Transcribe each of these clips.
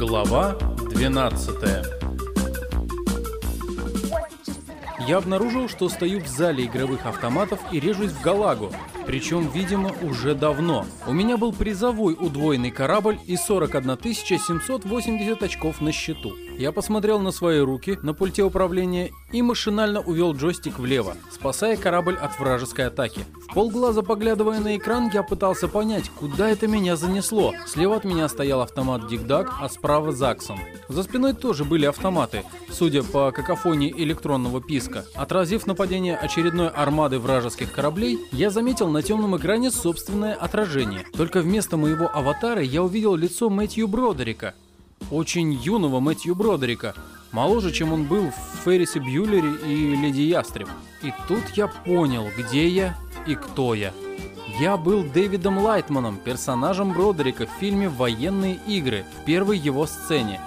Глава 12 Я обнаружил, что стою в зале игровых автоматов и режусь в Галагу, причем, видимо, уже давно. У меня был призовой удвоенный корабль и 41 780 очков на счету. Я посмотрел на свои руки на пульте управления и машинально увел джойстик влево, спасая корабль от вражеской атаки. В полглаза поглядывая на экран, я пытался понять, куда это меня занесло. Слева от меня стоял автомат Дигдаг, а справа Заксон. За спиной тоже были автоматы, судя по какофонии электронного писка. Отразив нападение очередной армады вражеских кораблей, я заметил на темном экране собственное отражение. Только вместо моего аватара я увидел лицо Мэтью Бродерика очень юного Мэтью Бродерика, моложе, чем он был в Феррисе Бьюлере и Леди Ястреб. И тут я понял, где я и кто я. Я был Дэвидом Лайтманом, персонажем Бродерика в фильме «Военные игры» в первой его сцене.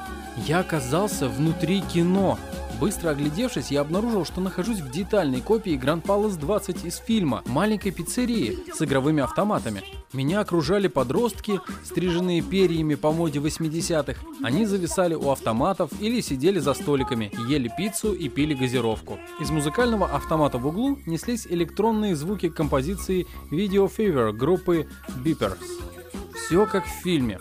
Я оказался внутри кино, Быстро оглядевшись, я обнаружил, что нахожусь в детальной копии Grand Palace 20 из фильма, маленькой пиццерии с игровыми автоматами. Меня окружали подростки, стриженные перьями по моде 80-х. Они зависали у автоматов или сидели за столиками, ели пиццу и пили газировку. Из музыкального автомата в углу неслись электронные звуки композиции Video Fever группы Beepers. Все как в фильме.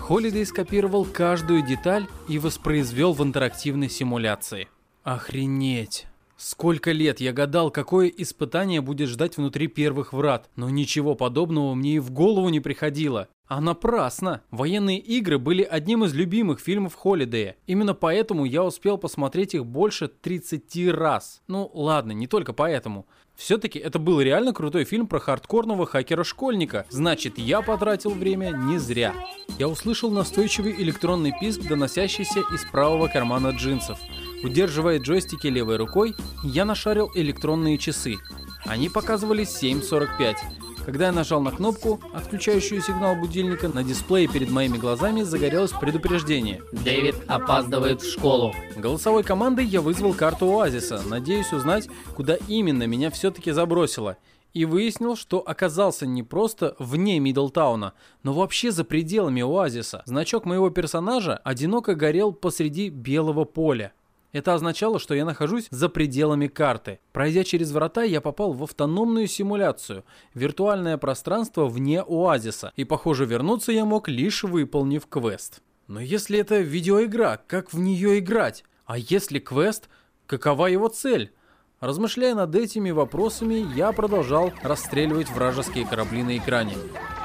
Холидей скопировал каждую деталь и воспроизвел в интерактивной симуляции. Охренеть! Сколько лет я гадал, какое испытание будет ждать внутри первых врат, но ничего подобного мне и в голову не приходило. А напрасно! Военные игры были одним из любимых фильмов Холидея. Именно поэтому я успел посмотреть их больше 30 раз. Ну ладно, не только поэтому. Все-таки это был реально крутой фильм про хардкорного хакера-школьника. Значит, я потратил время не зря. Я услышал настойчивый электронный писк, доносящийся из правого кармана джинсов. Удерживая джойстики левой рукой, я нашарил электронные часы. Они показывали 7.45. Когда я нажал на кнопку, отключающую сигнал будильника, на дисплее перед моими глазами загорелось предупреждение. Дэвид опаздывает в школу. Голосовой командой я вызвал карту Оазиса, надеясь узнать, куда именно меня все-таки забросило. И выяснил, что оказался не просто вне Мидлтауна, но вообще за пределами Оазиса. Значок моего персонажа одиноко горел посреди белого поля. Это означало, что я нахожусь за пределами карты. Пройдя через врата, я попал в автономную симуляцию, виртуальное пространство вне оазиса, и, похоже, вернуться я мог, лишь выполнив квест. Но если это видеоигра, как в нее играть? А если квест, какова его цель? Размышляя над этими вопросами, я продолжал расстреливать вражеские корабли на экране.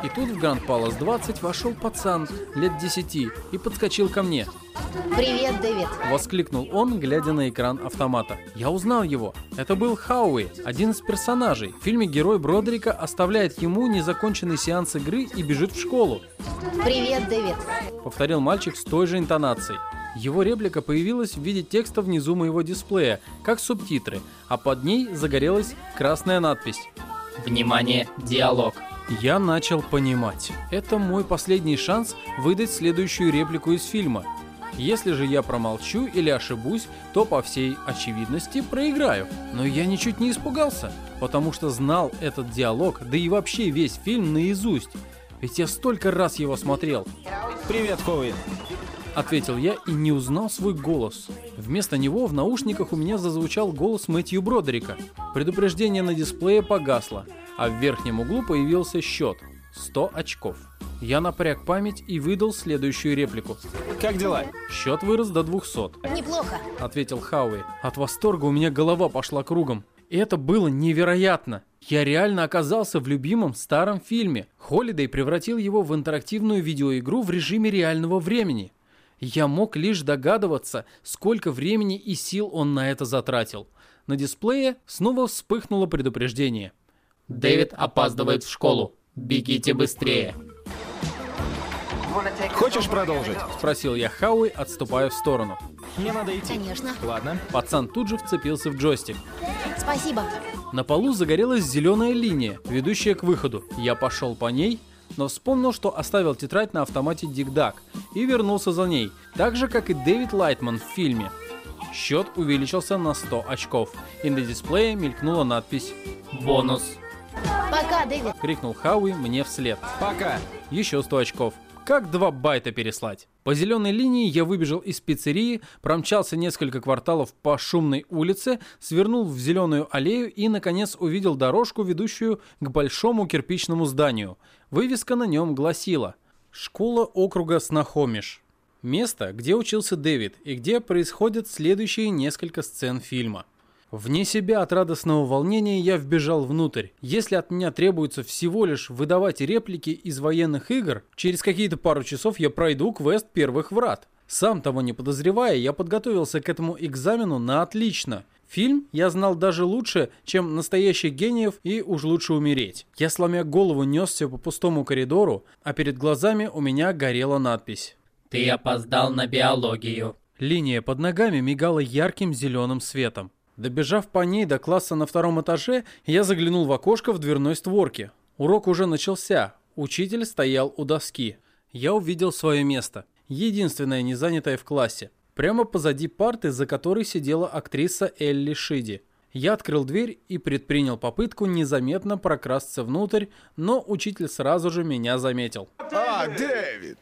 И тут в Гранд Палас 20 вошел пацан лет 10 и подскочил ко мне. Привет, Дэвид. Воскликнул он, глядя на экран автомата. Я узнал его. Это был Хауи, один из персонажей. В фильме герой Бродрика оставляет ему незаконченный сеанс игры и бежит в школу. Привет, Дэвид. Повторил мальчик с той же интонацией. Его реплика появилась в виде текста внизу моего дисплея, как субтитры, а под ней загорелась красная надпись. Внимание, диалог. Я начал понимать. Это мой последний шанс выдать следующую реплику из фильма. Если же я промолчу или ошибусь, то по всей очевидности проиграю. Но я ничуть не испугался, потому что знал этот диалог, да и вообще весь фильм наизусть. Ведь я столько раз его смотрел. Привет, Хоуи. Ответил я и не узнал свой голос. Вместо него в наушниках у меня зазвучал голос Мэтью Бродерика. Предупреждение на дисплее погасло, а в верхнем углу появился счет. 100 очков. Я напряг память и выдал следующую реплику. Как дела? Счет вырос до 200. Неплохо. Ответил Хауи. От восторга у меня голова пошла кругом. И это было невероятно. Я реально оказался в любимом старом фильме. Холидей превратил его в интерактивную видеоигру в режиме реального времени. Я мог лишь догадываться, сколько времени и сил он на это затратил. На дисплее снова вспыхнуло предупреждение. Дэвид опаздывает в школу. Бегите быстрее. Хочешь продолжить? Спросил я Хауи, отступая в сторону. Мне надо идти. Конечно. Ладно. Пацан тут же вцепился в джойстик. Спасибо. На полу загорелась зеленая линия, ведущая к выходу. Я пошел по ней, но вспомнил, что оставил тетрадь на автомате Дигдаг и вернулся за ней, так же, как и Дэвид Лайтман в фильме. Счет увеличился на 100 очков, и на дисплее мелькнула надпись Бонус. Пока, Дэвид. Крикнул Хауи мне вслед. Пока. Еще 100 очков. Как 2 байта переслать? По зеленой линии я выбежал из пиццерии, промчался несколько кварталов по шумной улице, свернул в зеленую аллею и, наконец, увидел дорожку, ведущую к большому кирпичному зданию. Вывеска на нем гласила «Школа округа Снахомиш». Место, где учился Дэвид и где происходят следующие несколько сцен фильма. Вне себя от радостного волнения я вбежал внутрь. Если от меня требуется всего лишь выдавать реплики из военных игр, через какие-то пару часов я пройду квест первых врат. Сам того не подозревая, я подготовился к этому экзамену на отлично. Фильм я знал даже лучше, чем настоящих гениев и уж лучше умереть. Я, сломя голову, несся по пустому коридору, а перед глазами у меня горела надпись. Ты опоздал на биологию. Линия под ногами мигала ярким зеленым светом. Добежав по ней до класса на втором этаже, я заглянул в окошко в дверной створке. Урок уже начался. Учитель стоял у доски. Я увидел свое место. Единственное не занятое в классе. Прямо позади парты, за которой сидела актриса Элли Шиди. Я открыл дверь и предпринял попытку незаметно прокрасться внутрь, но учитель сразу же меня заметил. А, Дэвид!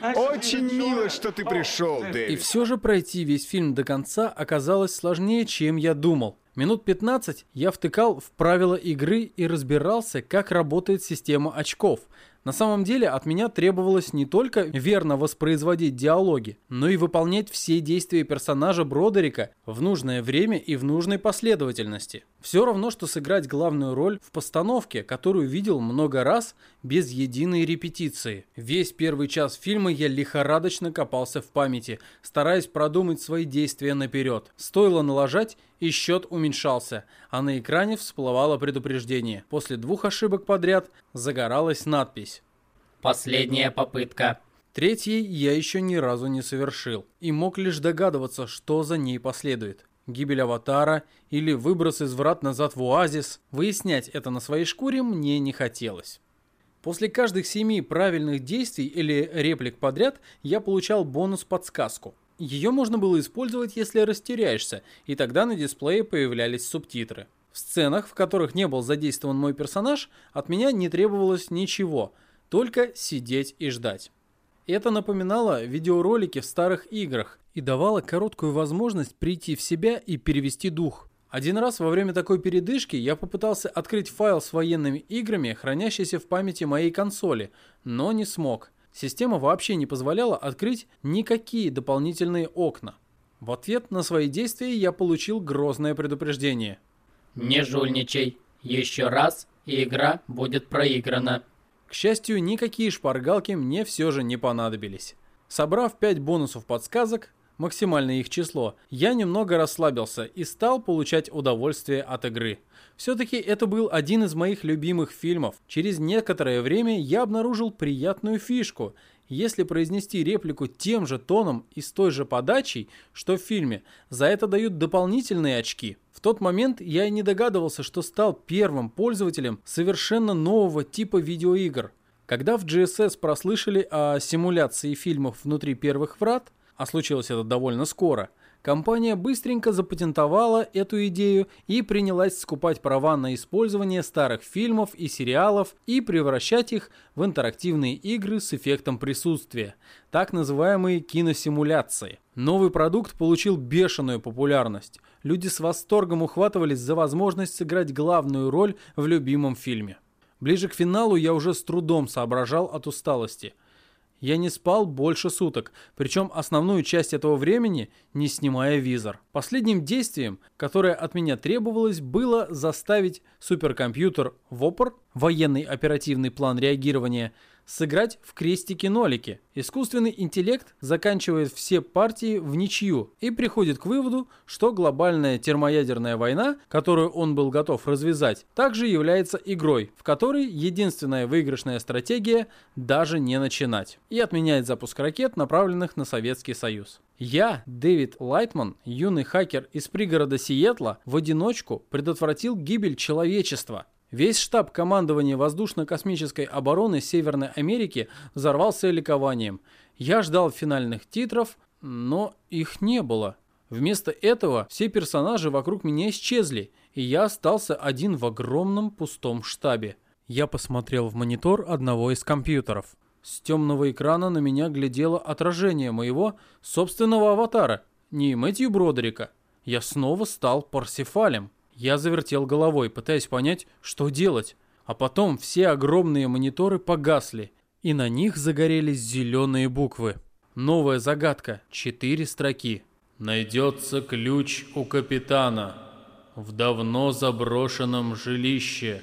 Очень мило, что ты пришел, И Дэвид. все же пройти весь фильм до конца оказалось сложнее, чем я думал. Минут 15 я втыкал в правила игры и разбирался, как работает система очков. На самом деле от меня требовалось не только верно воспроизводить диалоги, но и выполнять все действия персонажа Бродерика в нужное время и в нужной последовательности. Все равно, что сыграть главную роль в постановке, которую видел много раз без единой репетиции. Весь первый час фильма я лихорадочно копался в памяти, стараясь продумать свои действия наперед. Стоило налажать, и счет уменьшался, а на экране всплывало предупреждение. После двух ошибок подряд загоралась надпись. Последняя попытка. Третьей я еще ни разу не совершил и мог лишь догадываться, что за ней последует. Гибель аватара или выброс из врат назад в оазис. Выяснять это на своей шкуре мне не хотелось. После каждых семи правильных действий или реплик подряд я получал бонус-подсказку. Ее можно было использовать, если растеряешься, и тогда на дисплее появлялись субтитры. В сценах, в которых не был задействован мой персонаж, от меня не требовалось ничего, только сидеть и ждать. Это напоминало видеоролики в старых играх и давало короткую возможность прийти в себя и перевести дух. Один раз во время такой передышки я попытался открыть файл с военными играми, хранящийся в памяти моей консоли, но не смог. Система вообще не позволяла открыть никакие дополнительные окна. В ответ на свои действия я получил грозное предупреждение. Не жульничай. Еще раз, и игра будет проиграна. К счастью, никакие шпаргалки мне все же не понадобились. Собрав 5 бонусов подсказок, максимальное их число, я немного расслабился и стал получать удовольствие от игры. Все-таки это был один из моих любимых фильмов. Через некоторое время я обнаружил приятную фишку. Если произнести реплику тем же тоном и с той же подачей, что в фильме, за это дают дополнительные очки. В тот момент я и не догадывался, что стал первым пользователем совершенно нового типа видеоигр. Когда в GSS прослышали о симуляции фильмов внутри первых врат, а случилось это довольно скоро, компания быстренько запатентовала эту идею и принялась скупать права на использование старых фильмов и сериалов и превращать их в интерактивные игры с эффектом присутствия, так называемые киносимуляции. Новый продукт получил бешеную популярность. Люди с восторгом ухватывались за возможность сыграть главную роль в любимом фильме. Ближе к финалу я уже с трудом соображал от усталости – я не спал больше суток, причем основную часть этого времени не снимая визор. Последним действием, которое от меня требовалось, было заставить суперкомпьютер ВОПР, военный оперативный план реагирования, сыграть в крестики-нолики. Искусственный интеллект заканчивает все партии в ничью и приходит к выводу, что глобальная термоядерная война, которую он был готов развязать, также является игрой, в которой единственная выигрышная стратегия – даже не начинать. И отменяет запуск ракет, направленных на Советский Союз. Я, Дэвид Лайтман, юный хакер из пригорода Сиэтла, в одиночку предотвратил гибель человечества. Весь штаб командования воздушно-космической обороны Северной Америки взорвался ликованием. Я ждал финальных титров, но их не было. Вместо этого все персонажи вокруг меня исчезли, и я остался один в огромном пустом штабе. Я посмотрел в монитор одного из компьютеров. С темного экрана на меня глядело отражение моего собственного аватара, не Мэтью Бродерика. Я снова стал Парсифалем. Я завертел головой, пытаясь понять, что делать. А потом все огромные мониторы погасли, и на них загорелись зеленые буквы. Новая загадка. Четыре строки. Найдется ключ у капитана в давно заброшенном жилище.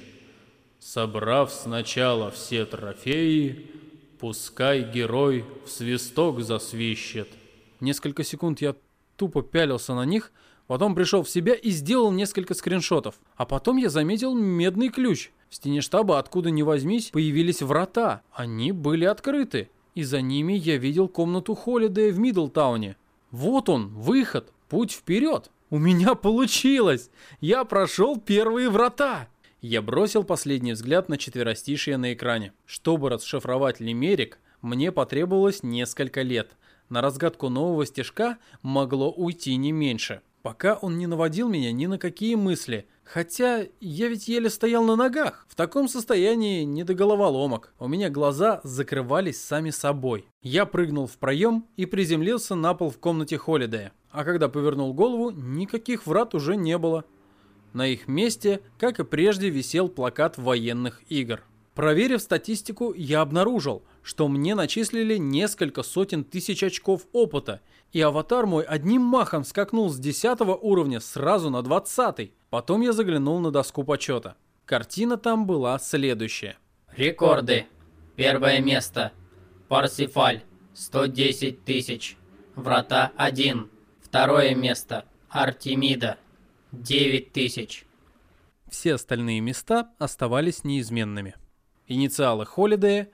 Собрав сначала все трофеи, пускай герой в свисток засвищет. Несколько секунд я тупо пялился на них, потом пришел в себя и сделал несколько скриншотов. А потом я заметил медный ключ. В стене штаба, откуда ни возьмись, появились врата. Они были открыты. И за ними я видел комнату Холидея в Мидлтауне. Вот он, выход, путь вперед. У меня получилось! Я прошел первые врата! Я бросил последний взгляд на четверостишие на экране. Чтобы расшифровать лимерик, мне потребовалось несколько лет. На разгадку нового стежка могло уйти не меньше. Пока он не наводил меня ни на какие мысли. Хотя я ведь еле стоял на ногах. В таком состоянии не до головоломок. У меня глаза закрывались сами собой. Я прыгнул в проем и приземлился на пол в комнате Холидея. А когда повернул голову, никаких врат уже не было. На их месте, как и прежде, висел плакат военных игр. Проверив статистику, я обнаружил, что мне начислили несколько сотен тысяч очков опыта, и аватар мой одним махом скакнул с 10 уровня сразу на 20. Потом я заглянул на доску почета. Картина там была следующая. Рекорды. Первое место. Парсифаль. 110 тысяч. Врата 1. Второе место. Артемида. 9 тысяч. Все остальные места оставались неизменными. Инициалы Холидея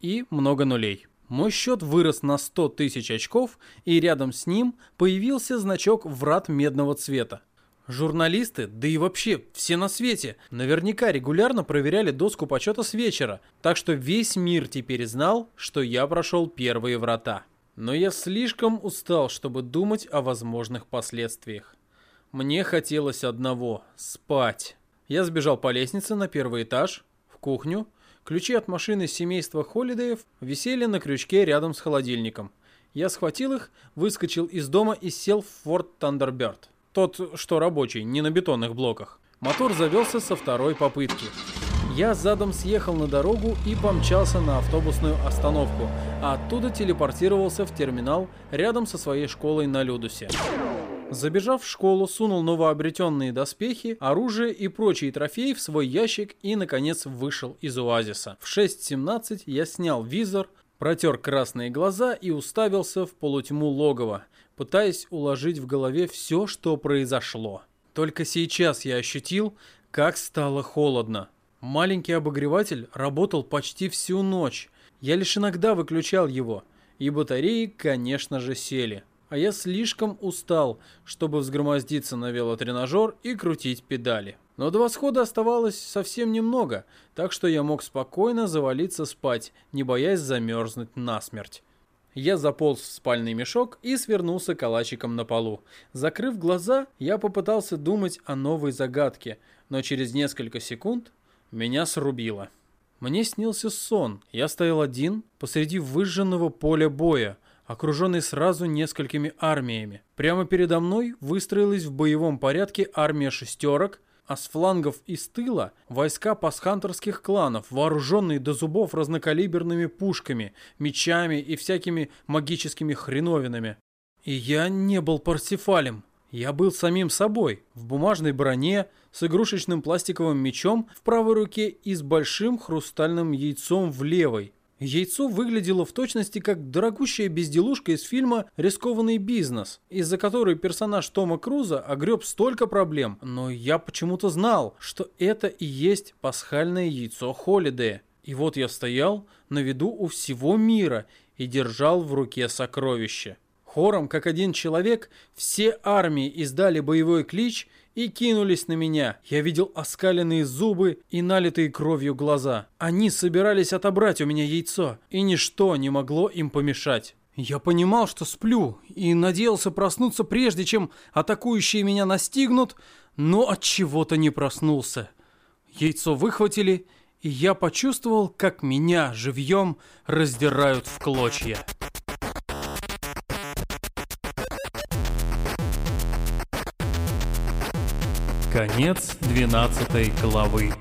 и много нулей. Мой счет вырос на 100 тысяч очков, и рядом с ним появился значок врат медного цвета. Журналисты, да и вообще все на свете, наверняка регулярно проверяли доску почета с вечера, так что весь мир теперь знал, что я прошел первые врата. Но я слишком устал, чтобы думать о возможных последствиях. Мне хотелось одного – спать. Я сбежал по лестнице на первый этаж, в кухню. Ключи от машины семейства Холидеев висели на крючке рядом с холодильником. Я схватил их, выскочил из дома и сел в Ford Thunderbird. Тот, что рабочий, не на бетонных блоках. Мотор завелся со второй попытки. Я задом съехал на дорогу и помчался на автобусную остановку, а оттуда телепортировался в терминал рядом со своей школой на Людусе. Забежав в школу, сунул новообретенные доспехи, оружие и прочие трофеи в свой ящик и, наконец, вышел из оазиса. В 6.17 я снял визор, протер красные глаза и уставился в полутьму логова, пытаясь уложить в голове все, что произошло. Только сейчас я ощутил, как стало холодно. Маленький обогреватель работал почти всю ночь. Я лишь иногда выключал его, и батареи, конечно же, сели а я слишком устал, чтобы взгромоздиться на велотренажер и крутить педали. Но до восхода оставалось совсем немного, так что я мог спокойно завалиться спать, не боясь замерзнуть насмерть. Я заполз в спальный мешок и свернулся калачиком на полу. Закрыв глаза, я попытался думать о новой загадке, но через несколько секунд меня срубило. Мне снился сон. Я стоял один посреди выжженного поля боя, окруженный сразу несколькими армиями. Прямо передо мной выстроилась в боевом порядке армия шестерок, а с флангов и с тыла войска пасхантерских кланов, вооруженные до зубов разнокалиберными пушками, мечами и всякими магическими хреновинами. И я не был Парсифалем. Я был самим собой, в бумажной броне, с игрушечным пластиковым мечом в правой руке и с большим хрустальным яйцом в левой. Яйцо выглядело в точности как дорогущая безделушка из фильма «Рискованный бизнес», из-за которой персонаж Тома Круза огреб столько проблем, но я почему-то знал, что это и есть пасхальное яйцо Холидея. И вот я стоял на виду у всего мира и держал в руке сокровище. Хором, как один человек, все армии издали боевой клич и кинулись на меня. Я видел оскаленные зубы и налитые кровью глаза. Они собирались отобрать у меня яйцо, и ничто не могло им помешать. Я понимал, что сплю, и надеялся проснуться прежде, чем атакующие меня настигнут, но от чего-то не проснулся. Яйцо выхватили, и я почувствовал, как меня живьем раздирают в клочья. Конец 12 главы.